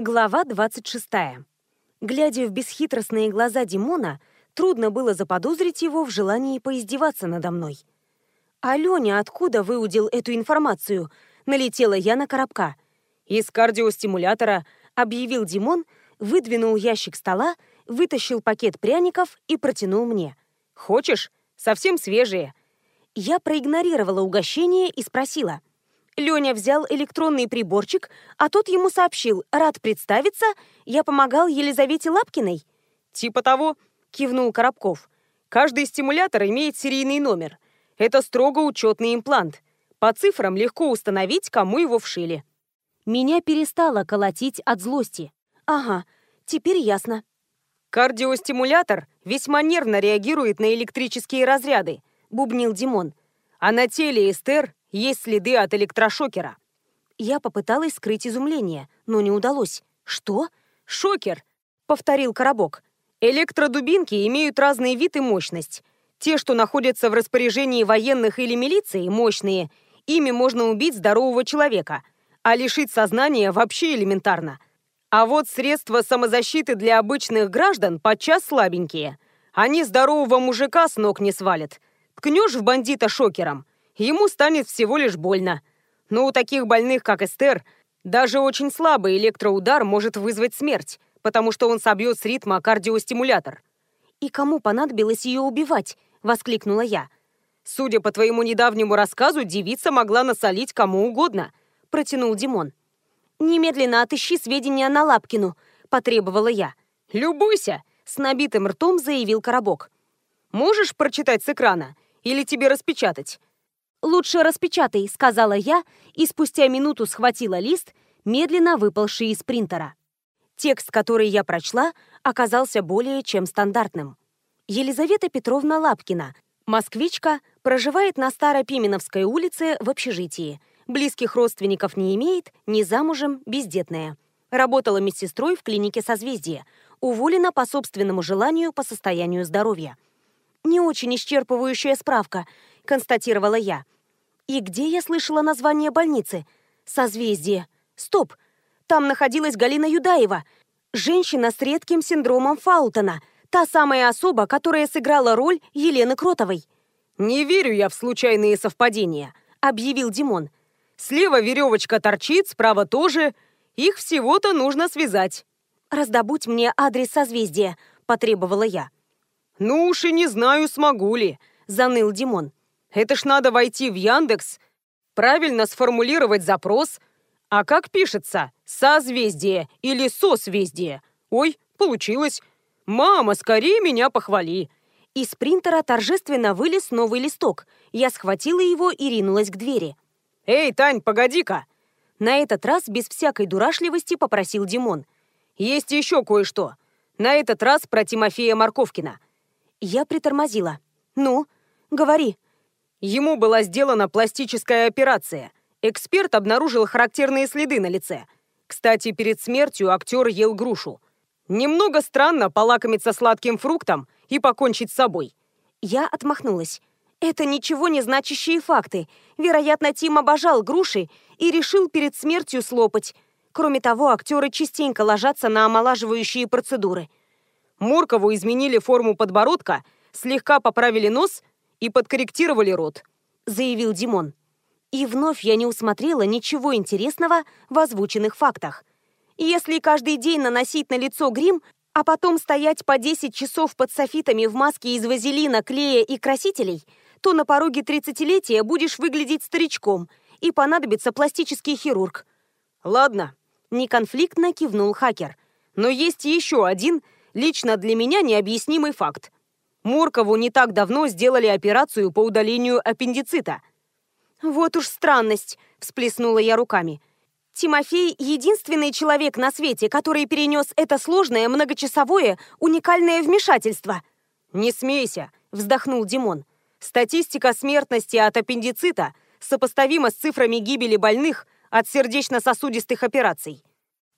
Глава 26. Глядя в бесхитростные глаза Димона, трудно было заподозрить его в желании поиздеваться надо мной. «Алёня, откуда выудил эту информацию?» Налетела я на коробка. «Из кардиостимулятора», — объявил Димон, выдвинул ящик стола, вытащил пакет пряников и протянул мне. «Хочешь? Совсем свежие». Я проигнорировала угощение и спросила — Леня взял электронный приборчик, а тот ему сообщил, рад представиться, я помогал Елизавете Лапкиной. «Типа того», — кивнул Коробков. «Каждый стимулятор имеет серийный номер. Это строго учетный имплант. По цифрам легко установить, кому его вшили». Меня перестало колотить от злости. Ага, теперь ясно. «Кардиостимулятор весьма нервно реагирует на электрические разряды», — бубнил Димон. «А на теле Эстер есть следы от электрошокера». Я попыталась скрыть изумление, но не удалось. «Что?» «Шокер», — повторил Коробок. «Электродубинки имеют разный вид и мощность. Те, что находятся в распоряжении военных или милиции, мощные, ими можно убить здорового человека, а лишить сознания вообще элементарно. А вот средства самозащиты для обычных граждан подчас слабенькие. Они здорового мужика с ног не свалят. Ткнешь в бандита шокером, ему станет всего лишь больно. Но у таких больных, как Эстер, даже очень слабый электроудар может вызвать смерть, потому что он собьет с ритма кардиостимулятор. «И кому понадобилось ее убивать?» — воскликнула я. «Судя по твоему недавнему рассказу, девица могла насолить кому угодно», — протянул Димон. «Немедленно отыщи сведения на Лапкину», — потребовала я. «Любуйся», — с набитым ртом заявил Коробок. «Можешь прочитать с экрана? Или тебе распечатать?» «Лучше распечатай», — сказала я, и спустя минуту схватила лист, медленно выпалший из принтера. Текст, который я прочла, оказался более чем стандартным. Елизавета Петровна Лапкина, москвичка, проживает на Старопименовской улице в общежитии. Близких родственников не имеет, не замужем, бездетная. Работала медсестрой в клинике «Созвездие». Уволена по собственному желанию по состоянию здоровья. Не очень исчерпывающая справка — констатировала я. И где я слышала название больницы? Созвездие. Стоп. Там находилась Галина Юдаева, женщина с редким синдромом Фаутона, та самая особа, которая сыграла роль Елены Кротовой. «Не верю я в случайные совпадения», — объявил Димон. «Слева веревочка торчит, справа тоже. Их всего-то нужно связать». «Раздобудь мне адрес созвездия», — потребовала я. «Ну уж и не знаю, смогу ли», — заныл Димон. Это ж надо войти в Яндекс, правильно сформулировать запрос. А как пишется? Созвездие или созвездие? Ой, получилось. Мама, скорее меня похвали. Из принтера торжественно вылез новый листок. Я схватила его и ринулась к двери. «Эй, Тань, погоди-ка!» На этот раз без всякой дурашливости попросил Димон. «Есть еще кое-что. На этот раз про Тимофея Марковкина». Я притормозила. «Ну, говори, Ему была сделана пластическая операция. Эксперт обнаружил характерные следы на лице. Кстати, перед смертью актер ел грушу. Немного странно полакомиться сладким фруктом и покончить с собой. Я отмахнулась. Это ничего не значащие факты. Вероятно, Тим обожал груши и решил перед смертью слопать. Кроме того, актеры частенько ложатся на омолаживающие процедуры. Моркову изменили форму подбородка, слегка поправили нос и подкорректировали рот», — заявил Димон. И вновь я не усмотрела ничего интересного в озвученных фактах. Если каждый день наносить на лицо грим, а потом стоять по 10 часов под софитами в маске из вазелина, клея и красителей, то на пороге 30-летия будешь выглядеть старичком, и понадобится пластический хирург. «Ладно», — неконфликтно кивнул хакер. «Но есть еще один, лично для меня необъяснимый факт. Муркову не так давно сделали операцию по удалению аппендицита. «Вот уж странность», — всплеснула я руками. «Тимофей — единственный человек на свете, который перенес это сложное, многочасовое, уникальное вмешательство». «Не смейся», — вздохнул Димон. «Статистика смертности от аппендицита сопоставима с цифрами гибели больных от сердечно-сосудистых операций».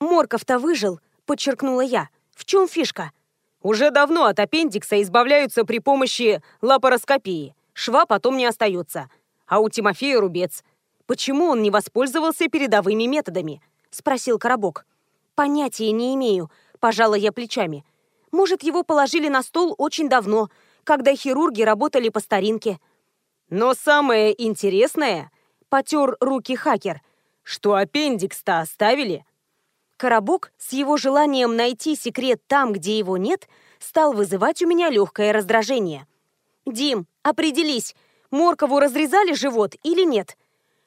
«Морков-то выжил», — подчеркнула я. «В чем фишка?» Уже давно от аппендикса избавляются при помощи лапароскопии. Шва потом не остается. А у Тимофея рубец. Почему он не воспользовался передовыми методами? Спросил Коробок. Понятия не имею, пожала я плечами. Может, его положили на стол очень давно, когда хирурги работали по старинке. Но самое интересное, потер руки хакер, что аппендикс-то оставили. Коробок с его желанием найти секрет там, где его нет, стал вызывать у меня легкое раздражение. «Дим, определись, Моркову разрезали живот или нет?»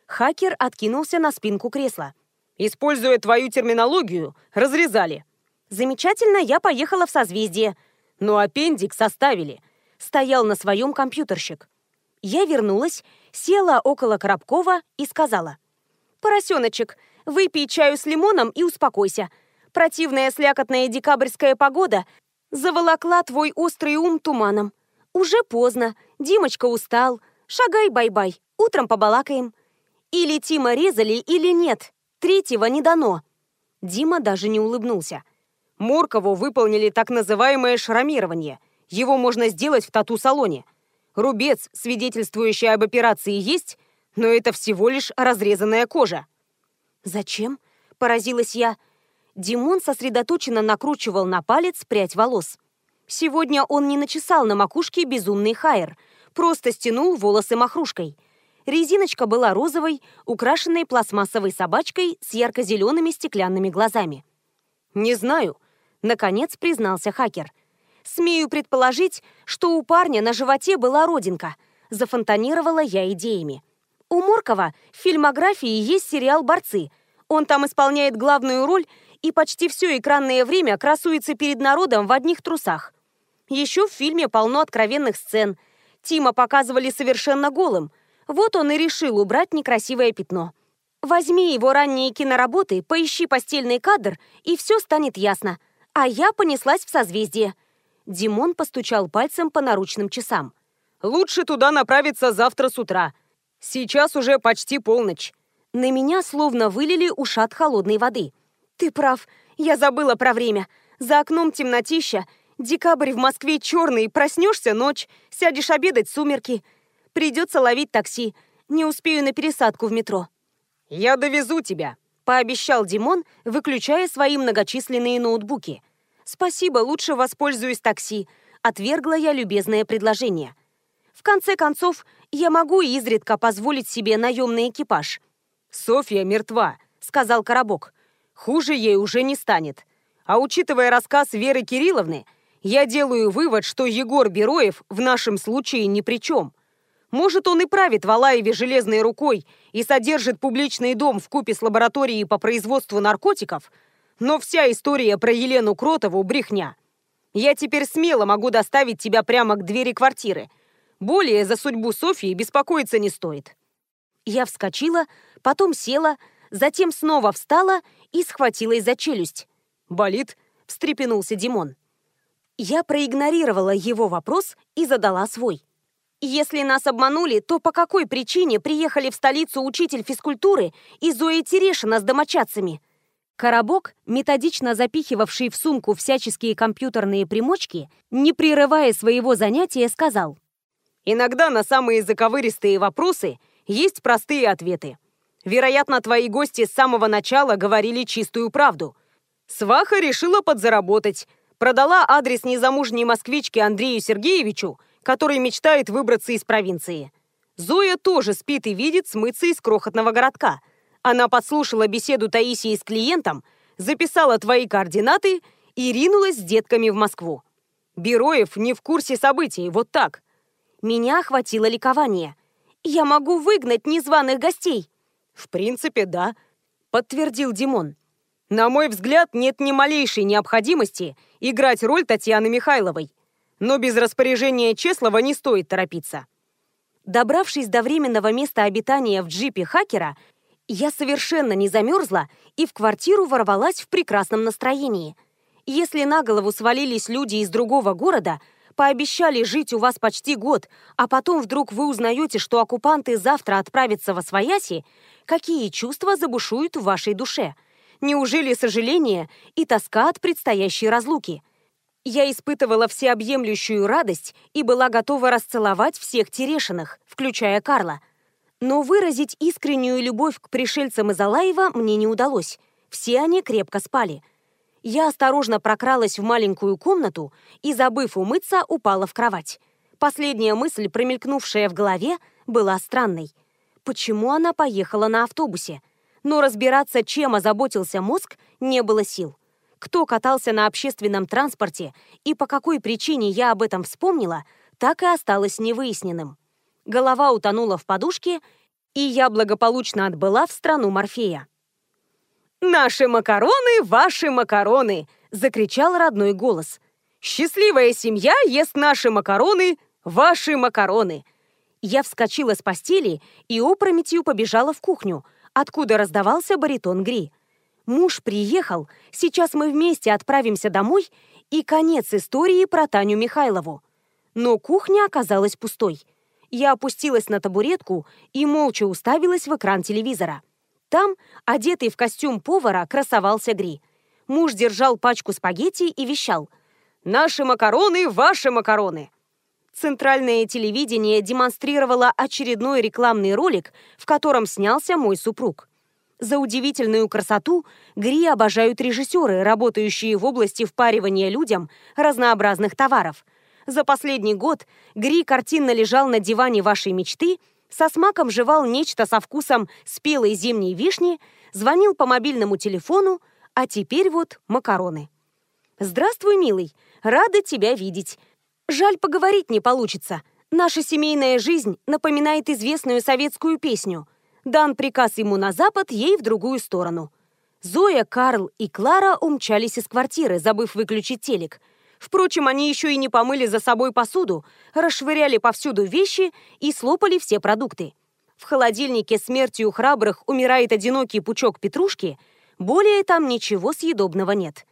Хакер откинулся на спинку кресла. «Используя твою терминологию, разрезали». «Замечательно, я поехала в созвездие». «Но аппендикс оставили». Стоял на своем компьютерщик. Я вернулась, села около Коробкова и сказала. «Поросеночек, выпей чаю с лимоном и успокойся. Противная слякотная декабрьская погода заволокла твой острый ум туманом. Уже поздно, Димочка устал. Шагай, бай-бай, утром побалакаем. Или Тима резали, или нет. Третьего не дано. Дима даже не улыбнулся. Моркову выполнили так называемое шрамирование. Его можно сделать в тату-салоне. Рубец, свидетельствующий об операции, есть, но это всего лишь разрезанная кожа. «Зачем?» – поразилась я. Димон сосредоточенно накручивал на палец прядь волос. Сегодня он не начесал на макушке безумный хайер, просто стянул волосы махрушкой. Резиночка была розовой, украшенной пластмассовой собачкой с ярко-зелеными стеклянными глазами. «Не знаю», — наконец признался хакер. «Смею предположить, что у парня на животе была родинка», — зафонтанировала я идеями. У Моркова в фильмографии есть сериал «Борцы». Он там исполняет главную роль и почти все экранное время красуется перед народом в одних трусах. Еще в фильме полно откровенных сцен. Тима показывали совершенно голым. Вот он и решил убрать некрасивое пятно. Возьми его ранние киноработы, поищи постельный кадр, и все станет ясно. А я понеслась в созвездие. Димон постучал пальцем по наручным часам. «Лучше туда направиться завтра с утра. Сейчас уже почти полночь». На меня словно вылили ушат холодной воды. «Ты прав, я забыла про время. За окном темнотища, Декабрь в Москве черный, проснешься ночь, сядешь обедать сумерки. Придется ловить такси. Не успею на пересадку в метро. «Я довезу тебя», — пообещал Димон, выключая свои многочисленные ноутбуки. «Спасибо, лучше воспользуюсь такси», — отвергла я любезное предложение. «В конце концов, я могу изредка позволить себе наемный экипаж». «Софья мертва», — сказал Коробок. «Хуже ей уже не станет. А учитывая рассказ Веры Кирилловны, я делаю вывод, что Егор Бероев в нашем случае ни при чем. Может, он и правит в Алаеве железной рукой и содержит публичный дом в купе с лабораторией по производству наркотиков, но вся история про Елену Кротову – брехня. Я теперь смело могу доставить тебя прямо к двери квартиры. Более за судьбу Софьи беспокоиться не стоит». Я вскочила, потом села, затем снова встала и схватилась за челюсть. «Болит?» – встрепенулся Димон. Я проигнорировала его вопрос и задала свой. Если нас обманули, то по какой причине приехали в столицу учитель физкультуры и Зоя Терешина с домочадцами? Коробок, методично запихивавший в сумку всяческие компьютерные примочки, не прерывая своего занятия, сказал. «Иногда на самые заковыристые вопросы есть простые ответы. Вероятно, твои гости с самого начала говорили чистую правду. Сваха решила подзаработать, Продала адрес незамужней москвички Андрею Сергеевичу, который мечтает выбраться из провинции. Зоя тоже спит и видит смыться из крохотного городка. Она подслушала беседу Таисии с клиентом, записала твои координаты и ринулась с детками в Москву. Бероев не в курсе событий, вот так. Меня охватило ликование. Я могу выгнать незваных гостей. В принципе, да, подтвердил Димон. На мой взгляд, нет ни малейшей необходимости играть роль Татьяны Михайловой. Но без распоряжения Чеслова не стоит торопиться. Добравшись до временного места обитания в джипе хакера, я совершенно не замерзла и в квартиру ворвалась в прекрасном настроении. Если на голову свалились люди из другого города, пообещали жить у вас почти год, а потом вдруг вы узнаете, что оккупанты завтра отправятся во свояси, какие чувства забушуют в вашей душе – Неужели сожаление и тоска от предстоящей разлуки? Я испытывала всеобъемлющую радость и была готова расцеловать всех Терешиных, включая Карла. Но выразить искреннюю любовь к пришельцам из Алаева мне не удалось. Все они крепко спали. Я осторожно прокралась в маленькую комнату и, забыв умыться, упала в кровать. Последняя мысль, промелькнувшая в голове, была странной. Почему она поехала на автобусе? Но разбираться, чем озаботился мозг, не было сил. Кто катался на общественном транспорте и по какой причине я об этом вспомнила, так и осталось невыясненным. Голова утонула в подушке, и я благополучно отбыла в страну Морфея. «Наши макароны, ваши макароны!» — закричал родной голос. «Счастливая семья ест наши макароны, ваши макароны!» Я вскочила с постели и опрометью побежала в кухню, откуда раздавался баритон Гри. Муж приехал, сейчас мы вместе отправимся домой, и конец истории про Таню Михайлову. Но кухня оказалась пустой. Я опустилась на табуретку и молча уставилась в экран телевизора. Там, одетый в костюм повара, красовался Гри. Муж держал пачку спагетти и вещал. «Наши макароны, ваши макароны!» Центральное телевидение демонстрировало очередной рекламный ролик, в котором снялся мой супруг. За удивительную красоту Гри обожают режиссеры, работающие в области впаривания людям разнообразных товаров. За последний год Гри картинно лежал на диване вашей мечты – со смаком жевал нечто со вкусом спелой зимней вишни, звонил по мобильному телефону, а теперь вот макароны. «Здравствуй, милый, рада тебя видеть. Жаль, поговорить не получится. Наша семейная жизнь напоминает известную советскую песню. Дан приказ ему на запад, ей в другую сторону». Зоя, Карл и Клара умчались из квартиры, забыв выключить телек – Впрочем, они еще и не помыли за собой посуду, расшвыряли повсюду вещи и слопали все продукты. В холодильнике смертью храбрых умирает одинокий пучок петрушки, более там ничего съедобного нет.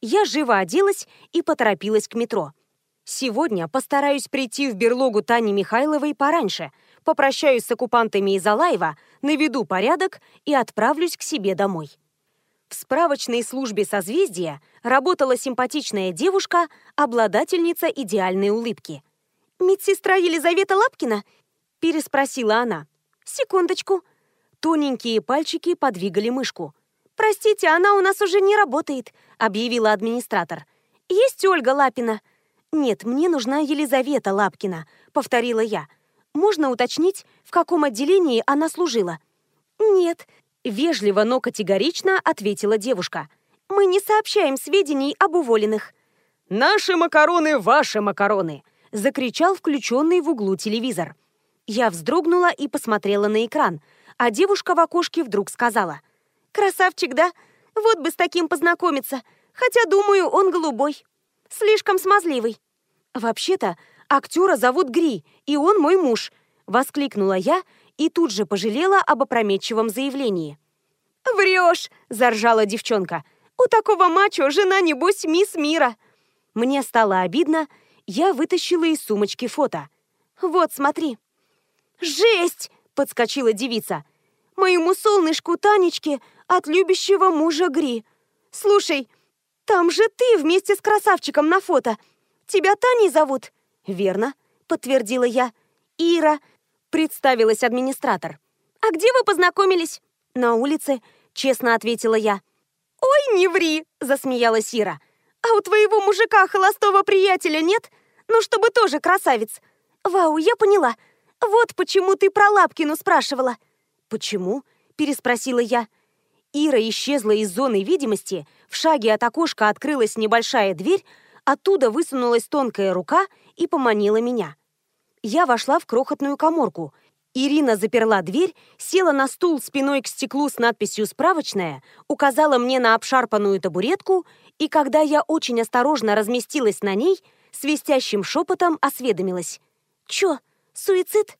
Я живо оделась и поторопилась к метро. Сегодня постараюсь прийти в берлогу Тани Михайловой пораньше, попрощаюсь с оккупантами из Алаева, наведу порядок и отправлюсь к себе домой. В справочной службе созвездия работала симпатичная девушка, обладательница идеальной улыбки. «Медсестра Елизавета Лапкина?» – переспросила она. «Секундочку». Тоненькие пальчики подвигали мышку. «Простите, она у нас уже не работает», – объявила администратор. «Есть Ольга Лапина». «Нет, мне нужна Елизавета Лапкина», – повторила я. «Можно уточнить, в каком отделении она служила?» «Нет», Вежливо, но категорично ответила девушка. «Мы не сообщаем сведений об уволенных». «Наши макароны, ваши макароны!» Закричал включенный в углу телевизор. Я вздрогнула и посмотрела на экран, а девушка в окошке вдруг сказала. «Красавчик, да? Вот бы с таким познакомиться. Хотя, думаю, он голубой. Слишком смазливый». «Вообще-то, актера зовут Гри, и он мой муж», — воскликнула я и тут же пожалела об опрометчивом заявлении. «Врешь!» – заржала девчонка. «У такого мачо жена, небось, мисс мира!» Мне стало обидно, я вытащила из сумочки фото. «Вот, смотри!» «Жесть!» – подскочила девица. «Моему солнышку Танечке от любящего мужа Гри. Слушай, там же ты вместе с красавчиком на фото. Тебя Таней зовут?» «Верно», – подтвердила я. «Ира, представилась администратор. «А где вы познакомились?» «На улице», — честно ответила я. «Ой, не ври!» — засмеялась Ира. «А у твоего мужика холостого приятеля нет? Ну, чтобы тоже красавец!» «Вау, я поняла. Вот почему ты про Лапкину спрашивала». «Почему?» — переспросила я. Ира исчезла из зоны видимости, в шаге от окошка открылась небольшая дверь, оттуда высунулась тонкая рука и поманила меня я вошла в крохотную коморку. Ирина заперла дверь, села на стул спиной к стеклу с надписью «Справочная», указала мне на обшарпанную табуретку, и когда я очень осторожно разместилась на ней, свистящим шепотом осведомилась. «Чё, суицид?»